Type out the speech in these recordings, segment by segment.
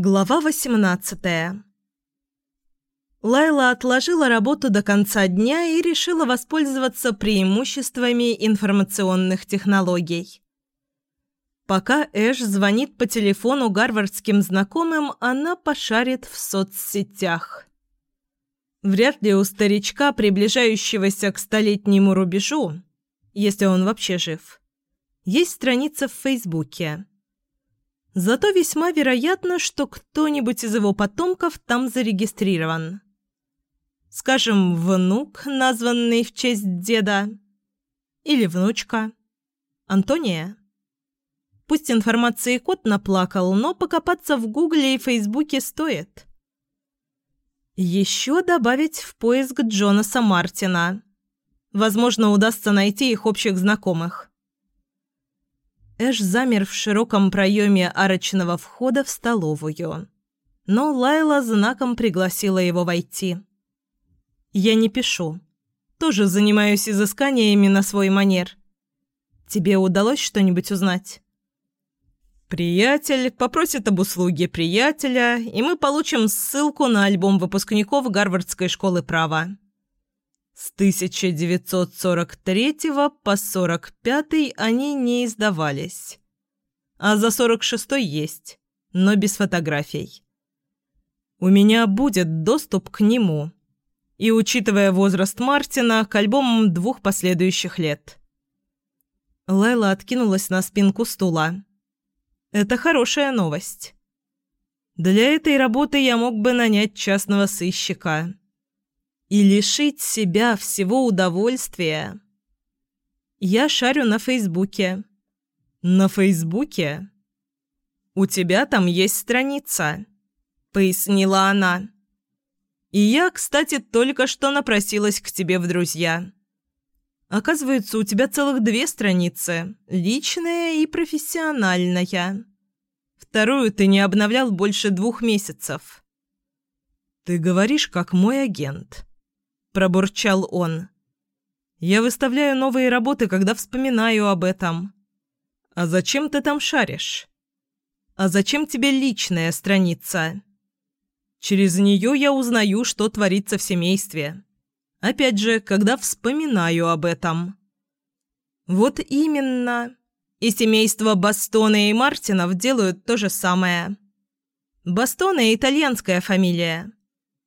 Глава 18 Лайла отложила работу до конца дня и решила воспользоваться преимуществами информационных технологий. Пока Эш звонит по телефону гарвардским знакомым, она пошарит в соцсетях. Вряд ли у старичка, приближающегося к столетнему рубежу, если он вообще жив, есть страница в Фейсбуке. Зато весьма вероятно, что кто-нибудь из его потомков там зарегистрирован. Скажем, внук, названный в честь деда. Или внучка. Антония. Пусть информации кот наплакал, но покопаться в Гугле и Фейсбуке стоит. Еще добавить в поиск Джонаса Мартина. Возможно, удастся найти их общих знакомых. Эш замер в широком проеме арочного входа в столовую. Но Лайла знаком пригласила его войти. «Я не пишу. Тоже занимаюсь изысканиями на свой манер. Тебе удалось что-нибудь узнать?» «Приятель попросит об услуге приятеля, и мы получим ссылку на альбом выпускников Гарвардской школы права. С 1943 по 45 они не издавались. А за 46 есть, но без фотографий. У меня будет доступ к нему. И учитывая возраст Мартина, к альбомам двух последующих лет. Лайла откинулась на спинку стула. Это хорошая новость. Для этой работы я мог бы нанять частного сыщика и лишить себя всего удовольствия. Я шарю на Фейсбуке. На Фейсбуке? У тебя там есть страница, пояснила она. И я, кстати, только что напросилась к тебе в друзья. Оказывается, у тебя целых две страницы, личная и профессиональная. Вторую ты не обновлял больше двух месяцев. Ты говоришь, как мой агент пробурчал он. «Я выставляю новые работы, когда вспоминаю об этом». «А зачем ты там шаришь?» «А зачем тебе личная страница?» «Через нее я узнаю, что творится в семействе. Опять же, когда вспоминаю об этом». «Вот именно. И семейство Бастона и Мартинов делают то же самое». Бастона – итальянская фамилия.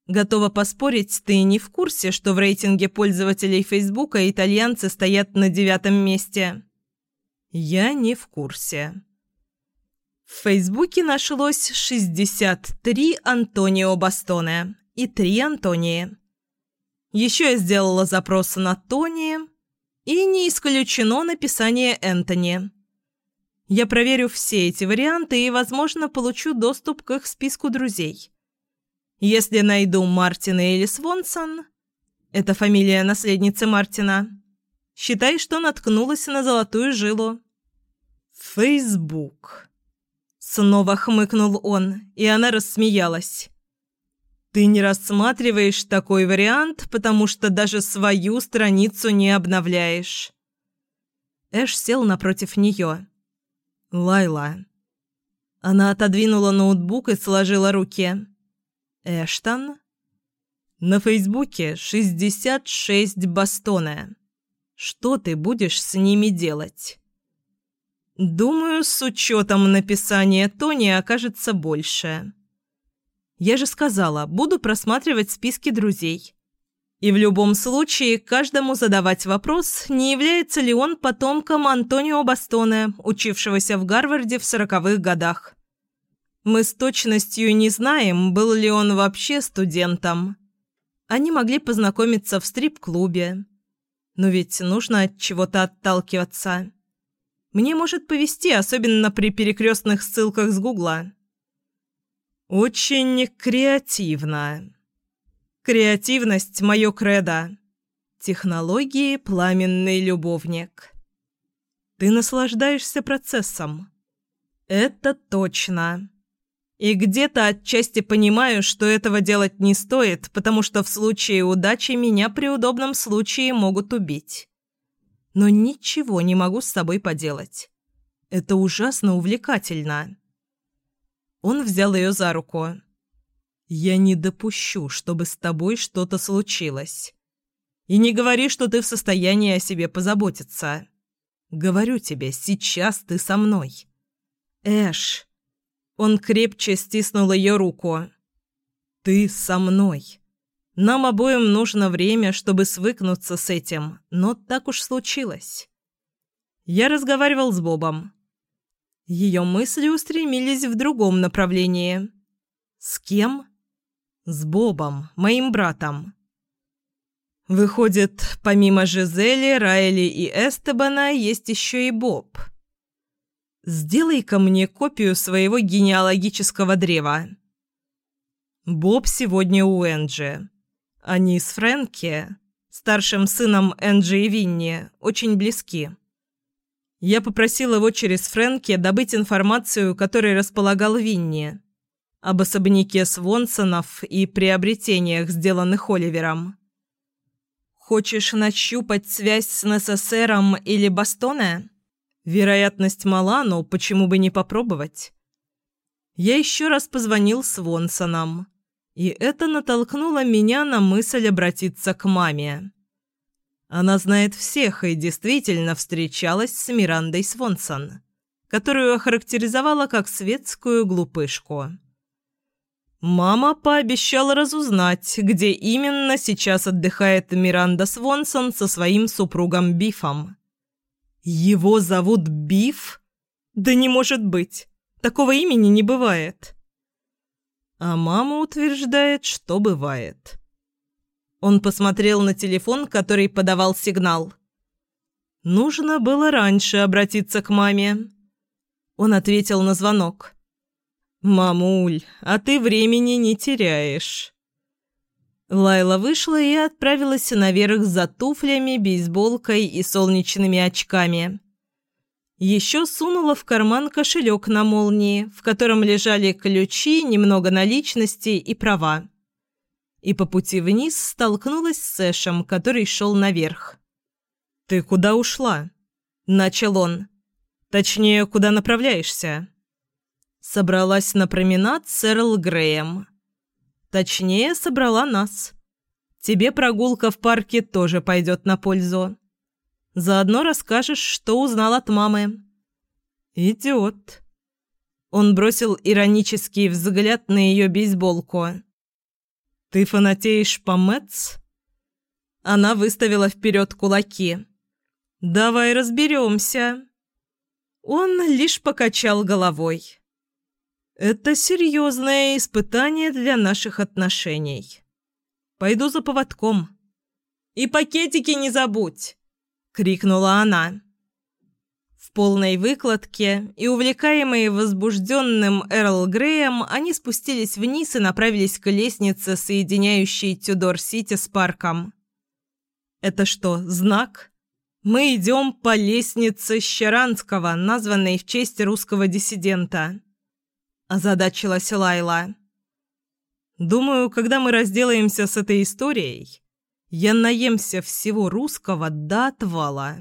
Готова поспорить, ты не в курсе, что в рейтинге пользователей Фейсбука итальянцы стоят на девятом месте? Я не в курсе. В Фейсбуке нашлось 63 Антонио Бастоне и 3 Антонии. Еще я сделала запрос на Тони, и не исключено написание Энтони. Я проверю все эти варианты и, возможно, получу доступ к их списку друзей. Если найду Мартина или Свонсон, это фамилия наследницы Мартина, считай, что наткнулась на золотую жилу. Фейсбук. Снова хмыкнул он, и она рассмеялась. Ты не рассматриваешь такой вариант, потому что даже свою страницу не обновляешь. Эш сел напротив нее. Лайла. Она отодвинула ноутбук и сложила руки. Эштон? На Фейсбуке 66 бастоны. Что ты будешь с ними делать? Думаю, с учетом написания Тони окажется больше. Я же сказала, буду просматривать списки друзей. И в любом случае каждому задавать вопрос, не является ли он потомком Антонио Бастоне, учившегося в Гарварде в сороковых годах. Мы с точностью не знаем, был ли он вообще студентом. Они могли познакомиться в стрип-клубе. Но ведь нужно от чего-то отталкиваться. Мне может повезти, особенно при перекрестных ссылках с Гугла. Очень креативно. Креативность – мое кредо. Технологии – пламенный любовник. Ты наслаждаешься процессом. Это точно. И где-то отчасти понимаю, что этого делать не стоит, потому что в случае удачи меня при удобном случае могут убить. Но ничего не могу с собой поделать. Это ужасно увлекательно. Он взял ее за руку. «Я не допущу, чтобы с тобой что-то случилось. И не говори, что ты в состоянии о себе позаботиться. Говорю тебе, сейчас ты со мной». «Эш!» Он крепче стиснул ее руку. «Ты со мной. Нам обоим нужно время, чтобы свыкнуться с этим, но так уж случилось». Я разговаривал с Бобом. Ее мысли устремились в другом направлении. «С кем?» «С Бобом, моим братом». Выходит, помимо Жизели, Райли и Эстебана есть еще и Боб. Сделай-ка мне копию своего генеалогического древа. Боб сегодня у Энджи. Они с Фрэнки, старшим сыном Энджи и Винни, очень близки. Я попросил его через Фрэнки добыть информацию, которой располагал Винни, об особняке Свонсонов и приобретениях, сделанных Оливером. Хочешь нащупать связь с НССРом или Бастоне? Вероятность мала, но почему бы не попробовать? Я еще раз позвонил Свонсонам, и это натолкнуло меня на мысль обратиться к маме. Она знает всех и действительно встречалась с Мирандой Свонсон, которую охарактеризовала как светскую глупышку. Мама пообещала разузнать, где именно сейчас отдыхает Миранда Свонсон со своим супругом Бифом. «Его зовут Биф? Да не может быть! Такого имени не бывает!» А мама утверждает, что бывает. Он посмотрел на телефон, который подавал сигнал. Нужно было раньше обратиться к маме. Он ответил на звонок. «Мамуль, а ты времени не теряешь». Лайла вышла и отправилась наверх за туфлями, бейсболкой и солнечными очками. Еще сунула в карман кошелек на молнии, в котором лежали ключи, немного наличности и права. И по пути вниз столкнулась с Сэшем, который шел наверх. «Ты куда ушла?» – начал он. «Точнее, куда направляешься?» Собралась на променад с Эрл Греем. Точнее, собрала нас. Тебе прогулка в парке тоже пойдет на пользу. Заодно расскажешь, что узнал от мамы». «Идет». Он бросил иронический взгляд на ее бейсболку. «Ты фанатеешь по Мэтс?» Она выставила вперед кулаки. «Давай разберемся». Он лишь покачал головой. Это серьезное испытание для наших отношений. Пойду за поводком. И пакетики не забудь, крикнула она. В полной выкладке и увлекаемые возбужденным Эрл Греем, они спустились вниз и направились к лестнице, соединяющей Тюдор-Сити с парком. «Это что, знак?» «Мы идем по лестнице Щеранского, названной в честь русского диссидента» озадачилась Лайла. «Думаю, когда мы разделаемся с этой историей, я наемся всего русского до отвала.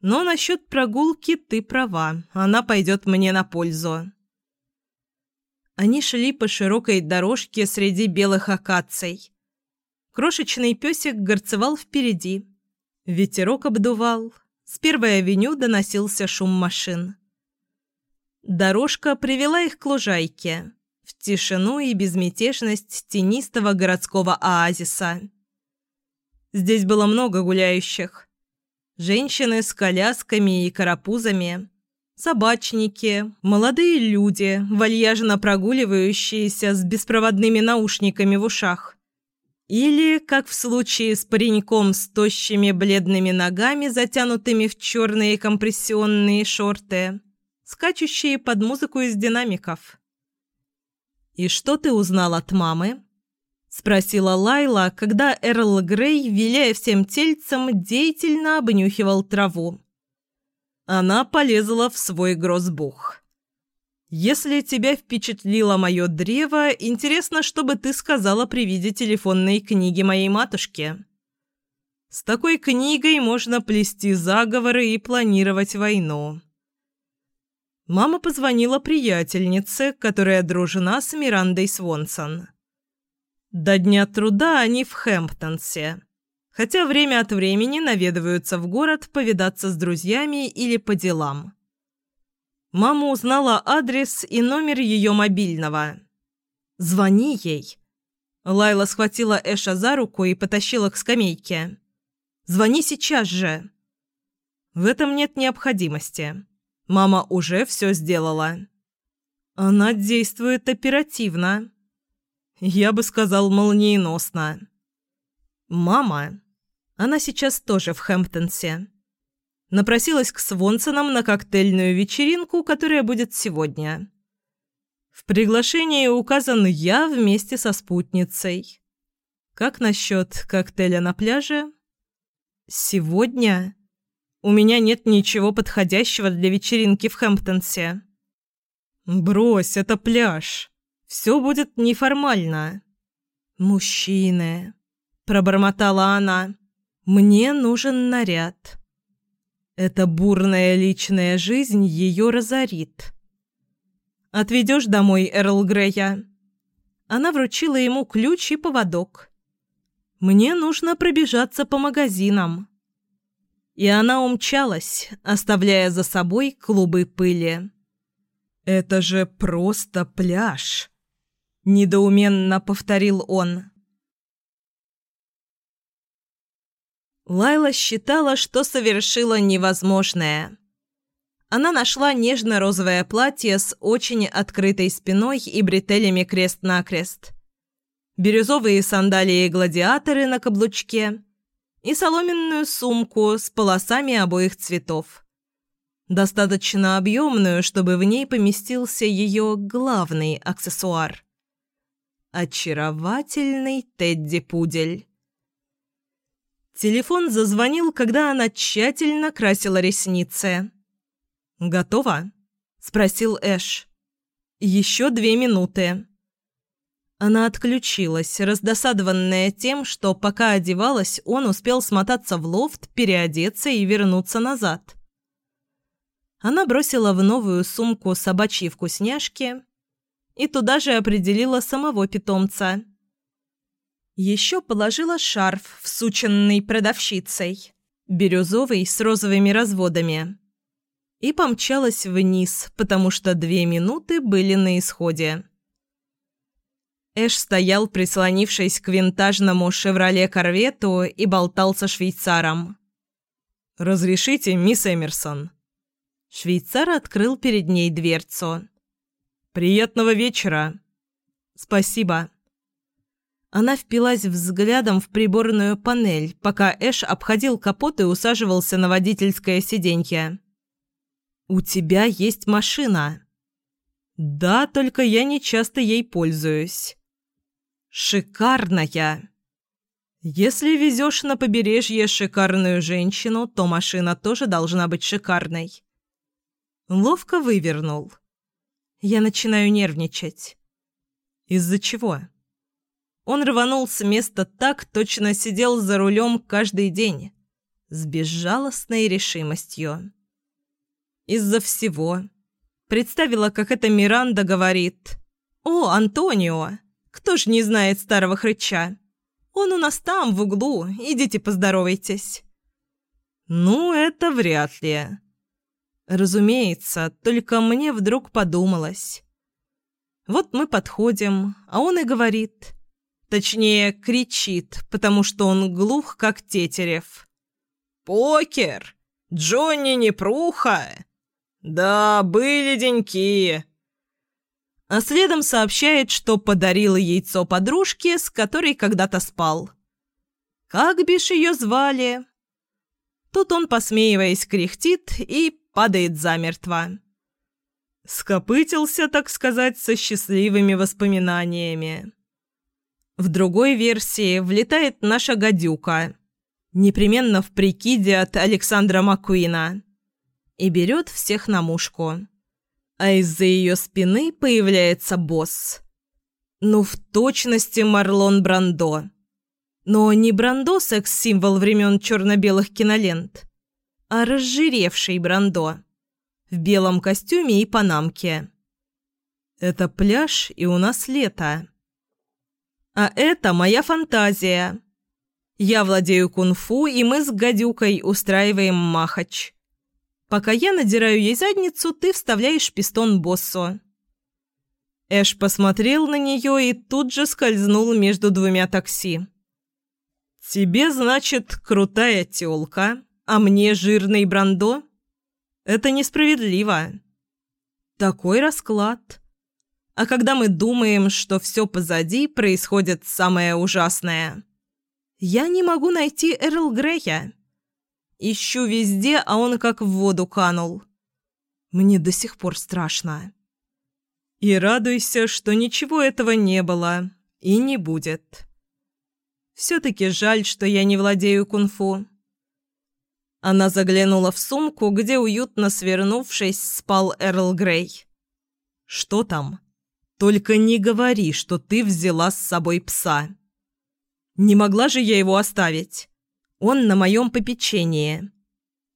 Но насчет прогулки ты права, она пойдет мне на пользу». Они шли по широкой дорожке среди белых акаций. Крошечный песик горцевал впереди. Ветерок обдувал. С первой авеню доносился шум машин. Дорожка привела их к лужайке, в тишину и безмятежность тенистого городского оазиса. Здесь было много гуляющих. Женщины с колясками и карапузами, собачники, молодые люди, вальяжно прогуливающиеся с беспроводными наушниками в ушах. Или, как в случае с пареньком с тощими бледными ногами, затянутыми в черные компрессионные шорты – скачущие под музыку из динамиков. «И что ты узнал от мамы?» – спросила Лайла, когда Эрл Грей, виляя всем тельцем, деятельно обнюхивал траву. Она полезла в свой грозбух. «Если тебя впечатлило мое древо, интересно, что бы ты сказала при виде телефонной книги моей матушки. С такой книгой можно плести заговоры и планировать войну». Мама позвонила приятельнице, которая дружена с Мирандой Свонсон. До Дня труда они в Хэмптонсе, хотя время от времени наведываются в город повидаться с друзьями или по делам. Мама узнала адрес и номер ее мобильного. «Звони ей!» Лайла схватила Эша за руку и потащила к скамейке. «Звони сейчас же!» В этом нет необходимости. Мама уже все сделала. Она действует оперативно. Я бы сказал, молниеносно. Мама, она сейчас тоже в Хэмптонсе, напросилась к Свонсонам на коктейльную вечеринку, которая будет сегодня. В приглашении указан я вместе со спутницей. Как насчет коктейля на пляже? Сегодня? У меня нет ничего подходящего для вечеринки в Хэмптонсе. Брось, это пляж. Все будет неформально. Мужчины, пробормотала она. Мне нужен наряд. Эта бурная личная жизнь ее разорит. Отведешь домой Эрл Грея?» Она вручила ему ключ и поводок. «Мне нужно пробежаться по магазинам». И она умчалась, оставляя за собой клубы пыли. «Это же просто пляж!» – недоуменно повторил он. Лайла считала, что совершила невозможное. Она нашла нежно-розовое платье с очень открытой спиной и бретелями крест-накрест. Бирюзовые сандалии-гладиаторы на каблучке и соломенную сумку с полосами обоих цветов. Достаточно объемную, чтобы в ней поместился ее главный аксессуар. Очаровательный Тедди-пудель. Телефон зазвонил, когда она тщательно красила ресницы. «Готово?» – спросил Эш. «Еще две минуты». Она отключилась, раздосадованная тем, что пока одевалась, он успел смотаться в лофт, переодеться и вернуться назад. Она бросила в новую сумку собачьи вкусняшки и туда же определила самого питомца. Еще положила шарф, всученный продавщицей, бирюзовый с розовыми разводами и помчалась вниз, потому что две минуты были на исходе. Эш стоял, прислонившись к винтажному «Шевроле-корвету» и болтал со швейцаром. «Разрешите, мисс Эмерсон?» Швейцар открыл перед ней дверцу. «Приятного вечера!» «Спасибо!» Она впилась взглядом в приборную панель, пока Эш обходил капот и усаживался на водительское сиденье. «У тебя есть машина». «Да, только я не часто ей пользуюсь». «Шикарная!» «Если везешь на побережье шикарную женщину, то машина тоже должна быть шикарной». Ловко вывернул. Я начинаю нервничать. «Из-за чего?» Он рванул с места так, точно сидел за рулем каждый день, с безжалостной решимостью из-за всего. Представила, как эта Миранда говорит. «О, Антонио! Кто ж не знает старого хрыча? Он у нас там, в углу. Идите поздоровайтесь». «Ну, это вряд ли». Разумеется, только мне вдруг подумалось. Вот мы подходим, а он и говорит. Точнее, кричит, потому что он глух, как тетерев. «Покер! Джонни Непруха!» «Да, были деньки!» А следом сообщает, что подарила яйцо подружке, с которой когда-то спал. Как бишь ее звали? Тут он, посмеиваясь, кряхтит и падает замертво. Скопытился, так сказать, со счастливыми воспоминаниями. В другой версии влетает наша гадюка. Непременно в прикиде от Александра Маккуина и берет всех на мушку. А из-за ее спины появляется босс. Ну, в точности Марлон Брандо. Но не Брандо секс-символ времен черно-белых кинолент, а разжиревший Брандо. в белом костюме и панамке. Это пляж, и у нас лето. А это моя фантазия. Я владею кунг-фу, и мы с гадюкой устраиваем махач. Пока я надираю ей задницу, ты вставляешь пистон боссу. Эш посмотрел на нее и тут же скользнул между двумя такси. «Тебе, значит, крутая тёлка, а мне жирный брандо? Это несправедливо». Такой расклад. А когда мы думаем, что все позади, происходит самое ужасное. Я не могу найти Эрл Грея. Ищу везде, а он как в воду канул. Мне до сих пор страшно. И радуйся, что ничего этого не было и не будет. Все-таки жаль, что я не владею кунг-фу. Она заглянула в сумку, где, уютно свернувшись, спал Эрл Грей. «Что там? Только не говори, что ты взяла с собой пса». Не могла же я его оставить. Он на моем попечении.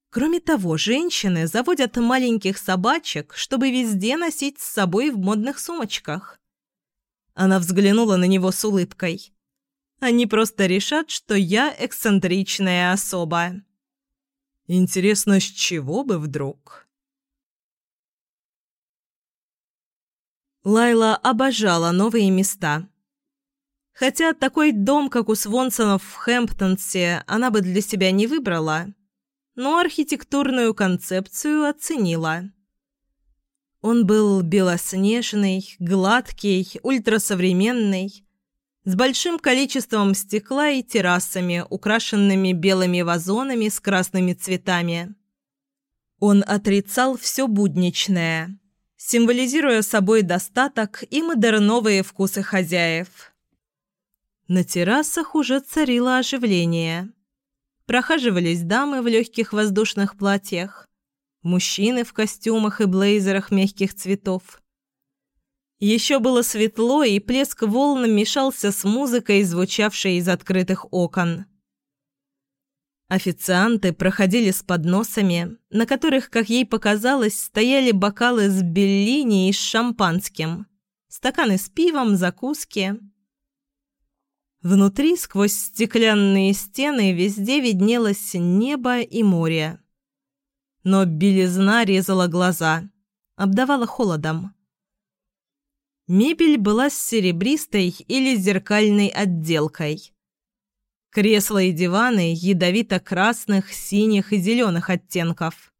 Кроме того, женщины заводят маленьких собачек, чтобы везде носить с собой в модных сумочках. Она взглянула на него с улыбкой. Они просто решат, что я эксцентричная особа. Интересно, с чего бы вдруг? Лайла обожала новые места. Хотя такой дом, как у Свонсонов в Хэмптонсе, она бы для себя не выбрала, но архитектурную концепцию оценила. Он был белоснежный, гладкий, ультрасовременный, с большим количеством стекла и террасами, украшенными белыми вазонами с красными цветами. Он отрицал все будничное, символизируя собой достаток и модерновые вкусы хозяев – на террасах уже царило оживление. Прохаживались дамы в легких воздушных платьях, мужчины в костюмах и блейзерах мягких цветов. Еще было светло, и плеск волн мешался с музыкой, звучавшей из открытых окон. Официанты проходили с подносами, на которых, как ей показалось, стояли бокалы с беллини и с шампанским, стаканы с пивом, закуски – Внутри, сквозь стеклянные стены, везде виднелось небо и море. Но белизна резала глаза, обдавала холодом. Мебель была с серебристой или зеркальной отделкой. Кресла и диваны ядовито-красных, синих и зеленых оттенков.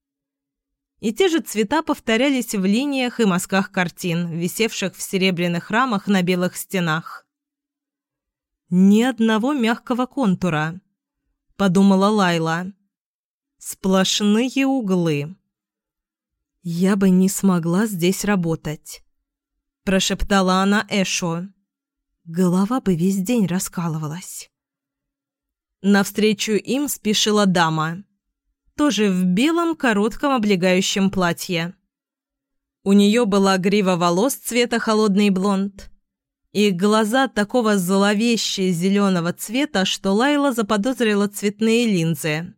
И те же цвета повторялись в линиях и мазках картин, висевших в серебряных рамах на белых стенах. Ни одного мягкого контура, подумала Лайла. Сплошные углы. Я бы не смогла здесь работать, прошептала она Эшу. Голова бы весь день раскалывалась. Навстречу им спешила дама, тоже в белом коротком облегающем платье. У нее была грива волос цвета холодный блонд, и глаза такого зловеще зеленого цвета, что Лайла заподозрила цветные линзы.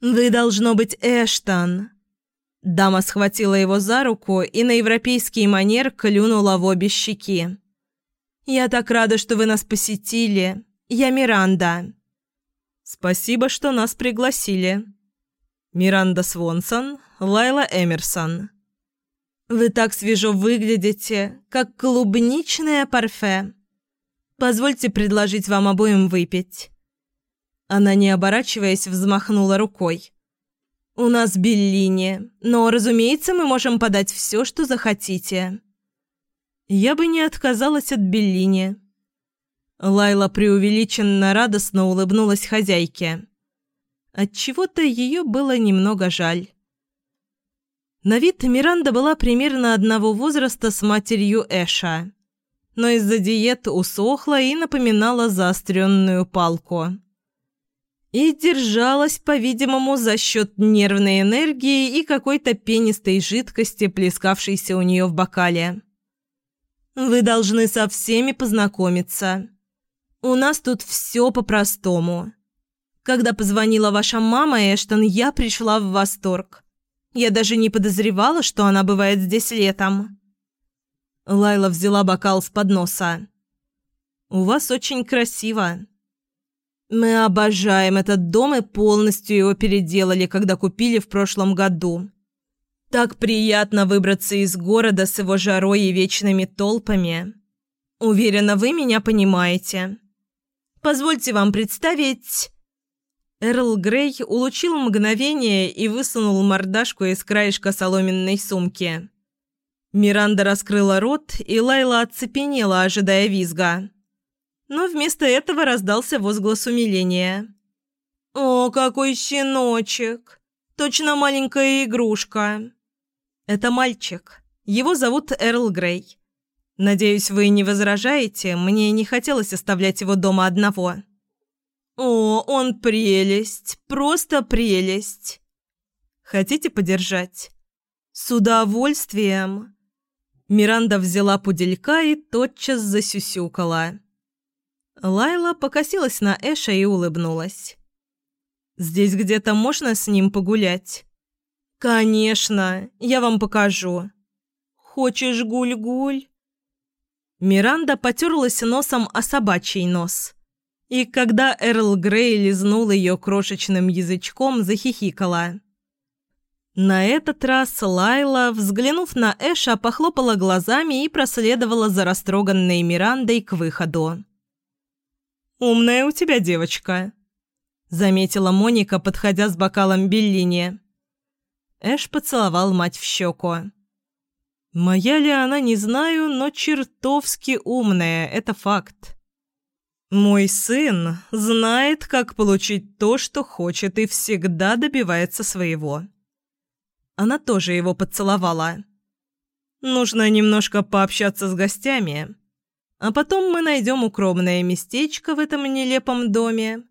«Вы, должно быть, Эштон!» Дама схватила его за руку и на европейский манер клюнула в обе щеки. «Я так рада, что вы нас посетили. Я Миранда». «Спасибо, что нас пригласили». Миранда Свонсон, Лайла Эмерсон. Вы так свежо выглядите, как клубничное парфе. Позвольте предложить вам обоим выпить». Она, не оборачиваясь, взмахнула рукой. «У нас Беллини, но, разумеется, мы можем подать все, что захотите». «Я бы не отказалась от Беллини». Лайла преувеличенно радостно улыбнулась хозяйке. Отчего-то ее было немного жаль. На вид Миранда была примерно одного возраста с матерью Эша, но из-за диет усохла и напоминала заостренную палку. И держалась, по-видимому, за счет нервной энергии и какой-то пенистой жидкости, плескавшейся у нее в бокале. «Вы должны со всеми познакомиться. У нас тут все по-простому. Когда позвонила ваша мама, Эштон, я пришла в восторг. Я даже не подозревала, что она бывает здесь летом». Лайла взяла бокал с подноса. «У вас очень красиво». «Мы обожаем этот дом и полностью его переделали, когда купили в прошлом году. Так приятно выбраться из города с его жарой и вечными толпами. Уверена, вы меня понимаете. Позвольте вам представить...» Эрл Грей улучил мгновение и высунул мордашку из краешка соломенной сумки. Миранда раскрыла рот, и Лайла оцепенела, ожидая визга. Но вместо этого раздался возглас умиления. «О, какой щеночек! Точно маленькая игрушка!» «Это мальчик. Его зовут Эрл Грей. Надеюсь, вы не возражаете, мне не хотелось оставлять его дома одного». «О, он прелесть! Просто прелесть!» «Хотите подержать?» «С удовольствием!» Миранда взяла пуделька и тотчас засюсюкала. Лайла покосилась на Эша и улыбнулась. «Здесь где-то можно с ним погулять?» «Конечно, я вам покажу». «Хочешь гуль-гуль?» Миранда потерлась носом о собачий нос. И когда Эрл Грей лизнул ее крошечным язычком, захихикала. На этот раз Лайла, взглянув на Эша, похлопала глазами и проследовала за растроганной Мирандой к выходу. «Умная у тебя девочка», — заметила Моника, подходя с бокалом Беллини. Эш поцеловал мать в щеку. «Моя ли она, не знаю, но чертовски умная, это факт. Мой сын знает, как получить то, что хочет, и всегда добивается своего». Она тоже его поцеловала. «Нужно немножко пообщаться с гостями, а потом мы найдем укромное местечко в этом нелепом доме,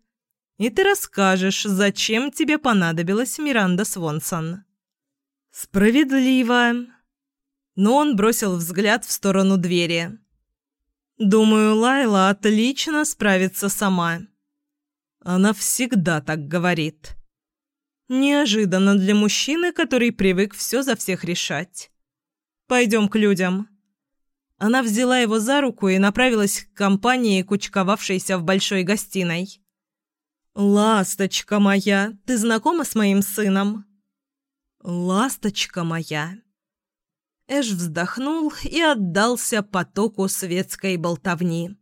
и ты расскажешь, зачем тебе понадобилась Миранда Свонсон». «Справедливо». Но он бросил взгляд в сторону двери. «Думаю, Лайла отлично справится сама». Она всегда так говорит. Неожиданно для мужчины, который привык все за всех решать. «Пойдем к людям». Она взяла его за руку и направилась к компании, кучковавшейся в большой гостиной. «Ласточка моя, ты знакома с моим сыном?» «Ласточка моя!» Эш вздохнул и отдался потоку светской болтовни.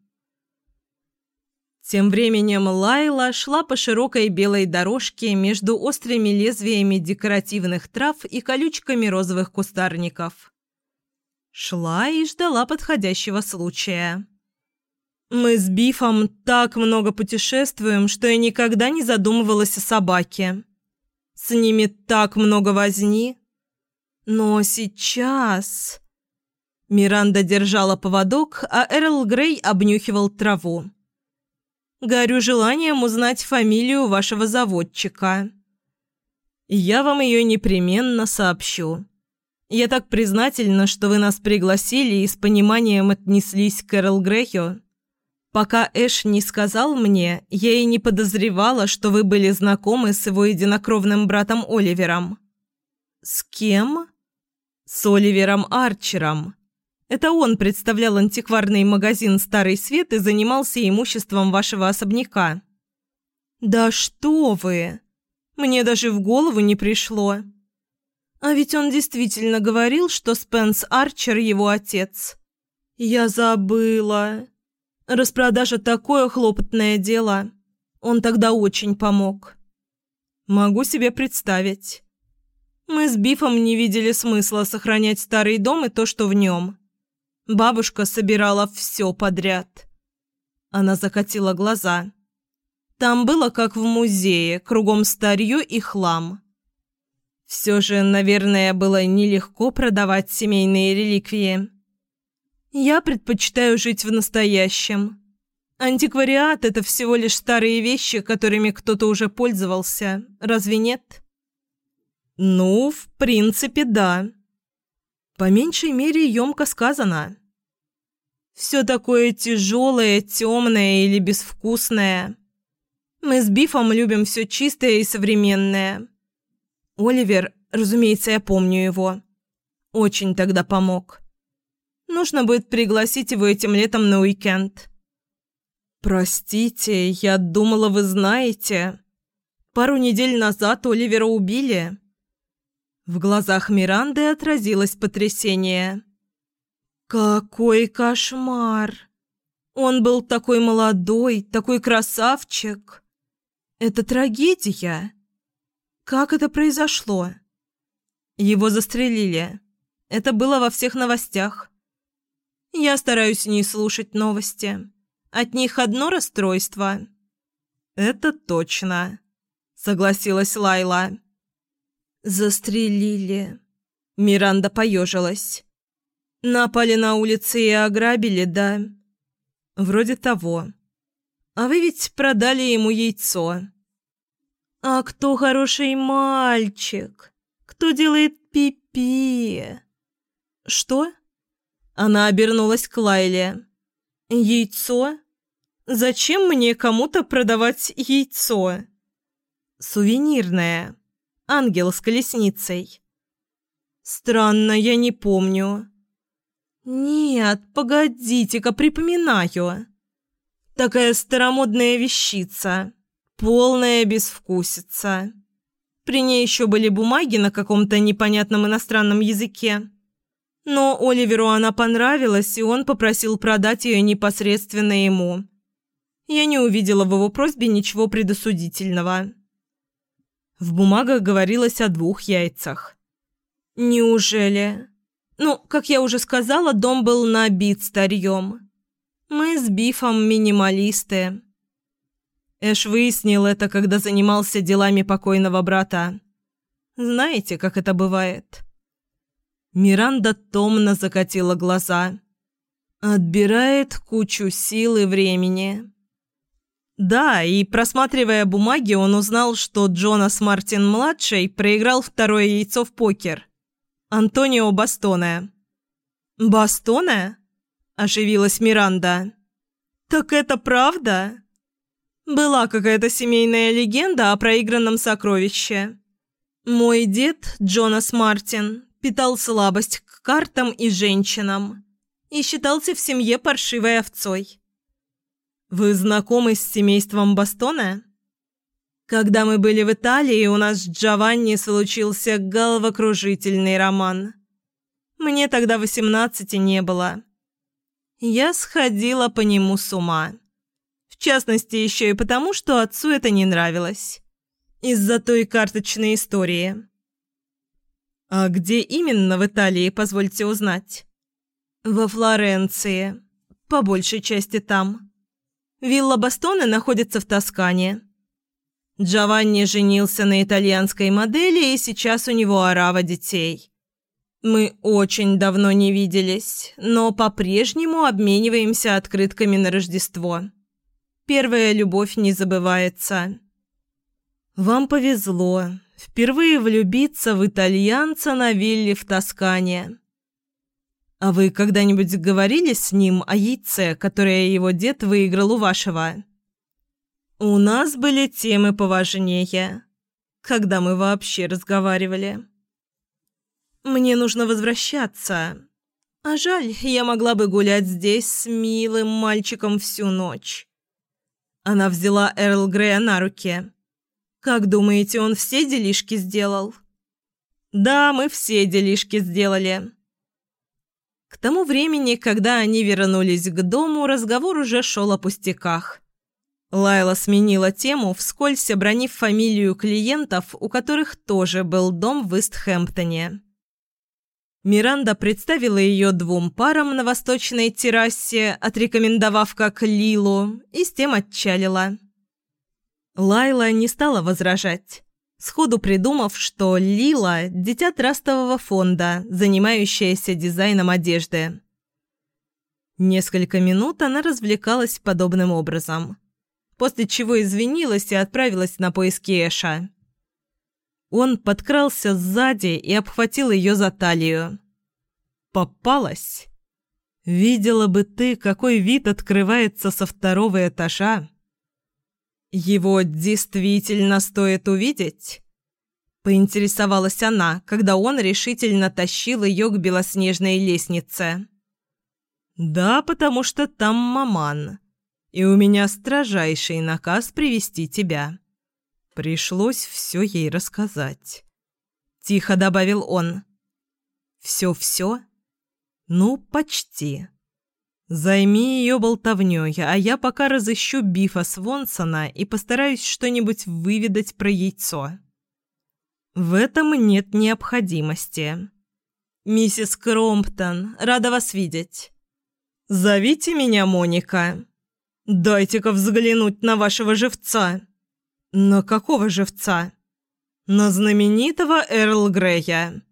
Тем временем Лайла шла по широкой белой дорожке между острыми лезвиями декоративных трав и колючками розовых кустарников. Шла и ждала подходящего случая. Мы с Бифом так много путешествуем, что я никогда не задумывалась о собаке. С ними так много возни. Но сейчас... Миранда держала поводок, а Эрл Грей обнюхивал траву. «Горю желанием узнать фамилию вашего заводчика. Я вам ее непременно сообщу. Я так признательна, что вы нас пригласили и с пониманием отнеслись к Эрл Грею. Пока Эш не сказал мне, я и не подозревала, что вы были знакомы с его единокровным братом Оливером. С кем? С Оливером Арчером. Это он представлял антикварный магазин «Старый свет» и занимался имуществом вашего особняка. Да что вы! Мне даже в голову не пришло. А ведь он действительно говорил, что Спенс Арчер его отец. Я забыла. Распродажа такое хлопотное дело. Он тогда очень помог. Могу себе представить. Мы с Бифом не видели смысла сохранять старый дом и то, что в нем. Бабушка собирала все подряд. Она закатила глаза. Там было как в музее, кругом старье и хлам. Все же, наверное, было нелегко продавать семейные реликвии. Я предпочитаю жить в настоящем. Антиквариат – это всего лишь старые вещи, которыми кто-то уже пользовался. Разве нет? Ну, в принципе, да. По меньшей мере, емко сказано. Все такое тяжелое, темное или безвкусное. Мы с Бифом любим все чистое и современное. Оливер Разумеется, я помню его. Очень тогда помог. Нужно будет пригласить его этим летом на уикенд. «Простите, я думала, вы знаете. Пару недель назад Оливера убили». В глазах Миранды отразилось потрясение. «Какой кошмар! Он был такой молодой, такой красавчик! Это трагедия! Как это произошло?» Его застрелили. Это было во всех новостях. Я стараюсь не слушать новости. От них одно расстройство. Это точно, согласилась Лайла. Застрелили. Миранда поежилась. Напали на улице и ограбили, да? Вроде того. А вы ведь продали ему яйцо. А кто хороший мальчик? Кто делает пипи? Что? Она обернулась к Лайле. Яйцо? Зачем мне кому-то продавать яйцо? Сувенирное. Ангел с колесницей. Странно, я не помню. Нет, погодите-ка, припоминаю. Такая старомодная вещица. Полная безвкусица. При ней еще были бумаги на каком-то непонятном иностранном языке. Но Оливеру она понравилась, и он попросил продать ее непосредственно ему. Я не увидела в его просьбе ничего предосудительного. В бумагах говорилось о двух яйцах. «Неужели?» «Ну, как я уже сказала, дом был набит старьем. Мы с Бифом минималисты». Эш выяснил это, когда занимался делами покойного брата. Знаете, как это бывает?» Миранда томно закатила глаза. «Отбирает кучу сил и времени». Да, и просматривая бумаги, он узнал, что Джонас Мартин-младший проиграл второе яйцо в покер. Антонио Бастоне. «Бастоне?» – оживилась Миранда. «Так это правда?» Была какая-то семейная легенда о проигранном сокровище. Мой дед, Джонас Мартин, питал слабость к картам и женщинам и считался в семье паршивой овцой. «Вы знакомы с семейством Бастона?» «Когда мы были в Италии, у нас с Джованни случился головокружительный роман. Мне тогда восемнадцати не было. Я сходила по нему с ума. В частности, еще и потому, что отцу это не нравилось. Из-за той карточной истории». «А где именно в Италии, позвольте узнать?» «Во Флоренции. По большей части там. Вилла Бастоне находится в Тоскане. Джованни женился на итальянской модели, и сейчас у него орава детей. Мы очень давно не виделись, но по-прежнему обмениваемся открытками на Рождество. Первая любовь не забывается». «Вам повезло. Впервые влюбиться в итальянца на вилле в Тоскане. А вы когда-нибудь говорили с ним о яйце, которое его дед выиграл у вашего? У нас были темы поважнее, когда мы вообще разговаривали. Мне нужно возвращаться. А жаль, я могла бы гулять здесь с милым мальчиком всю ночь. Она взяла Эрл Грея на руки. «Как думаете, он все делишки сделал?» «Да, мы все делишки сделали». К тому времени, когда они вернулись к дому, разговор уже шел о пустяках. Лайла сменила тему, вскользь обронив фамилию клиентов, у которых тоже был дом в Истхэмптоне. Миранда представила ее двум парам на восточной террасе, отрекомендовав как Лилу, и с тем отчалила. Лайла не стала возражать, сходу придумав, что Лила – дитя трастового фонда, занимающаяся дизайном одежды. Несколько минут она развлекалась подобным образом, после чего извинилась и отправилась на поиски Эша. Он подкрался сзади и обхватил ее за талию. «Попалась? Видела бы ты, какой вид открывается со второго этажа!» Его действительно стоит увидеть? Поинтересовалась она, когда он решительно тащил ее к белоснежной лестнице. «Да, потому что там маман, и у меня строжайший наказ привести тебя». Пришлось все ей рассказать. Тихо добавил он. «Все-все?» «Ну, почти». Займи ее болтовней, а я пока разыщу Бифа Свонсона и постараюсь что-нибудь выведать про яйцо. В этом нет необходимости. Миссис Кромптон, рада вас видеть. Зовите меня Моника. Дайте-ка взглянуть на вашего живца. На какого живца? На знаменитого Эрл Грея.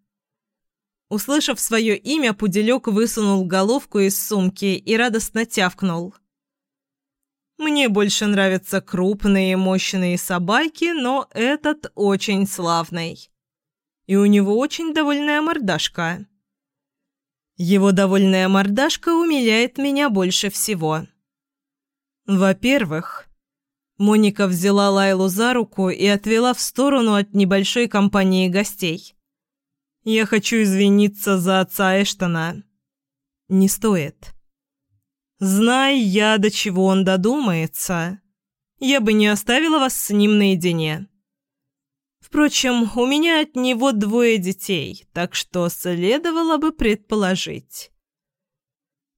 Услышав свое имя, пуделек высунул головку из сумки и радостно тявкнул. «Мне больше нравятся крупные мощные собаки, но этот очень славный. И у него очень довольная мордашка. Его довольная мордашка умиляет меня больше всего. Во-первых...» Моника взяла Лайлу за руку и отвела в сторону от небольшой компании гостей. Я хочу извиниться за отца Эштона. Не стоит. Знай я, до чего он додумается, я бы не оставила вас с ним наедине. Впрочем, у меня от него двое детей, так что следовало бы предположить.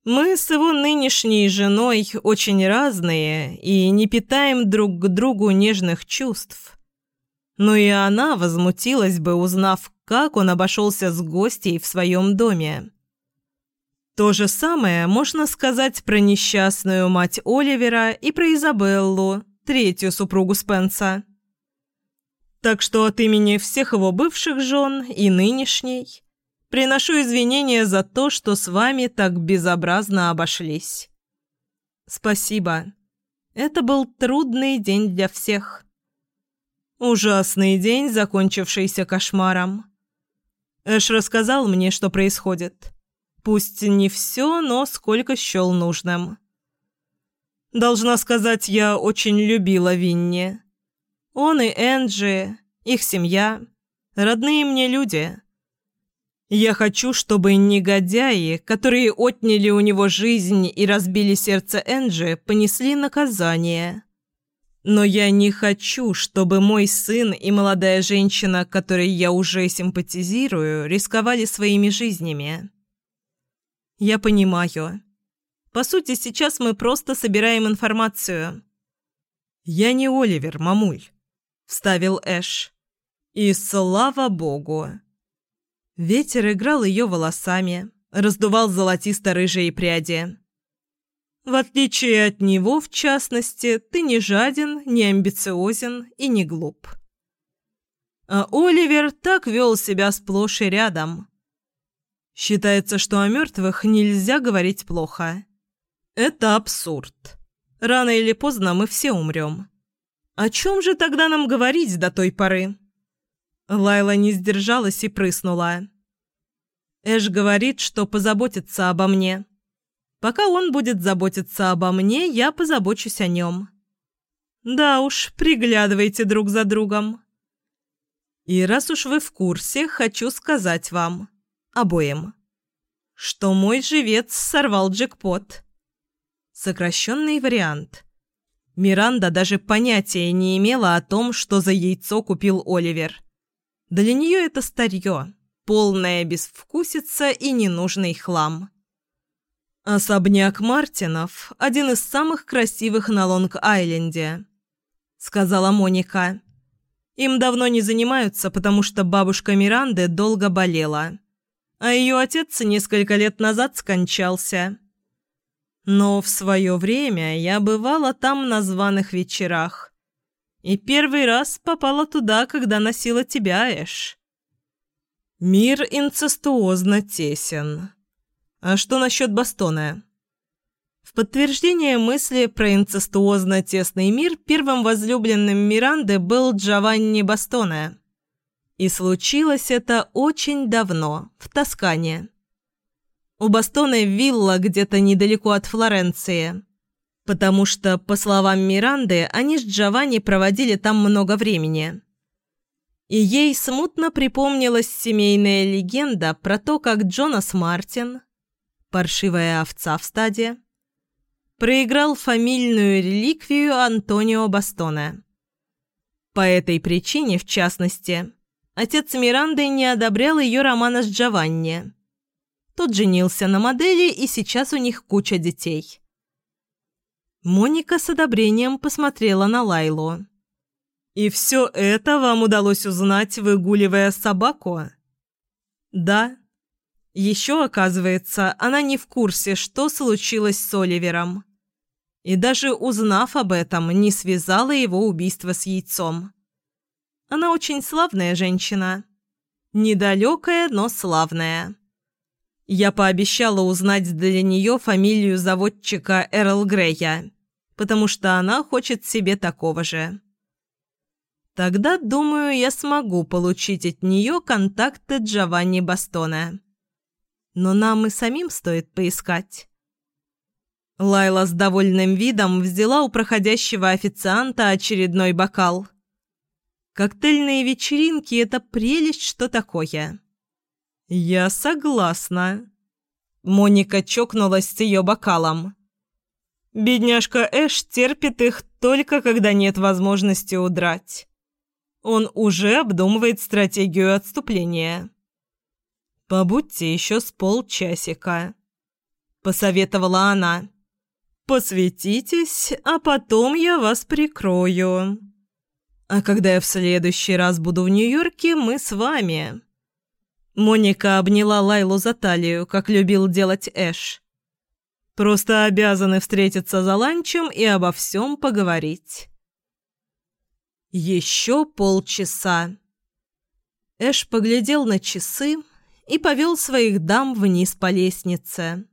Мы с его нынешней женой очень разные и не питаем друг к другу нежных чувств. Но и она возмутилась бы, узнав, как он обошелся с гостей в своем доме. То же самое можно сказать про несчастную мать Оливера и про Изабеллу, третью супругу Спенса. Так что от имени всех его бывших жен и нынешней приношу извинения за то, что с вами так безобразно обошлись. Спасибо. Это был трудный день для всех. Ужасный день, закончившийся кошмаром. Эш рассказал мне, что происходит. Пусть не все, но сколько счел нужным. Должна сказать, я очень любила Винни. Он и Энджи, их семья, родные мне люди. Я хочу, чтобы негодяи, которые отняли у него жизнь и разбили сердце Энджи, понесли наказание. Но я не хочу, чтобы мой сын и молодая женщина, которой я уже симпатизирую, рисковали своими жизнями. Я понимаю. По сути, сейчас мы просто собираем информацию. Я не Оливер, мамуль, вставил Эш. И слава богу. Ветер играл ее волосами, раздувал золотисто-рыжие пряди. В отличие от него, в частности, ты не жаден, не амбициозен и не глуп. А Оливер так вел себя сплошь и рядом. Считается, что о мертвых нельзя говорить плохо. Это абсурд. Рано или поздно мы все умрем. О чем же тогда нам говорить до той поры? Лайла не сдержалась и прыснула. Эш говорит, что позаботится обо мне. Пока он будет заботиться обо мне, я позабочусь о нем. Да уж, приглядывайте друг за другом. И раз уж вы в курсе, хочу сказать вам, обоим, что мой живец сорвал джекпот. Сокращенный вариант. Миранда даже понятия не имела о том, что за яйцо купил Оливер. Для нее это старье, полная безвкусица и ненужный хлам. «Особняк Мартинов – один из самых красивых на Лонг-Айленде», – сказала Моника. «Им давно не занимаются, потому что бабушка Миранды долго болела, а ее отец несколько лет назад скончался. Но в свое время я бывала там на званых вечерах, и первый раз попала туда, когда носила тебя, Эш. Мир инцестуозно тесен». А что насчет Бастона? В подтверждение мысли про инцестуозно-тесный мир первым возлюбленным Миранды был Джованни Бастоне. И случилось это очень давно, в Тоскане. У Бастоне вилла где-то недалеко от Флоренции, потому что, по словам Миранды, они с Джованни проводили там много времени. И ей смутно припомнилась семейная легенда про то, как Джонас Мартин, паршивая овца в стаде, проиграл фамильную реликвию Антонио Бастоне. По этой причине, в частности, отец Миранды не одобрял ее романа с Джованни. Тот женился на модели, и сейчас у них куча детей. Моника с одобрением посмотрела на Лайлу. «И все это вам удалось узнать, выгуливая собаку?» «Да». Еще, оказывается, она не в курсе, что случилось с Оливером. И даже узнав об этом, не связала его убийство с яйцом. Она очень славная женщина. Недалекая, но славная. Я пообещала узнать для нее фамилию заводчика Эрл Грея, потому что она хочет себе такого же. Тогда, думаю, я смогу получить от нее контакты Джованни Бастона. Но нам и самим стоит поискать. Лайла с довольным видом взяла у проходящего официанта очередной бокал. Коктейльные вечеринки – это прелесть, что такое. «Я согласна». Моника чокнулась с ее бокалом. Бедняжка Эш терпит их только когда нет возможности удрать. Он уже обдумывает стратегию отступления. «Побудьте еще с полчасика», — посоветовала она. «Посветитесь, а потом я вас прикрою. А когда я в следующий раз буду в Нью-Йорке, мы с вами». Моника обняла Лайлу за талию, как любил делать Эш. «Просто обязаны встретиться за ланчем и обо всем поговорить». Еще полчаса. Эш поглядел на часы и повел своих дам вниз по лестнице.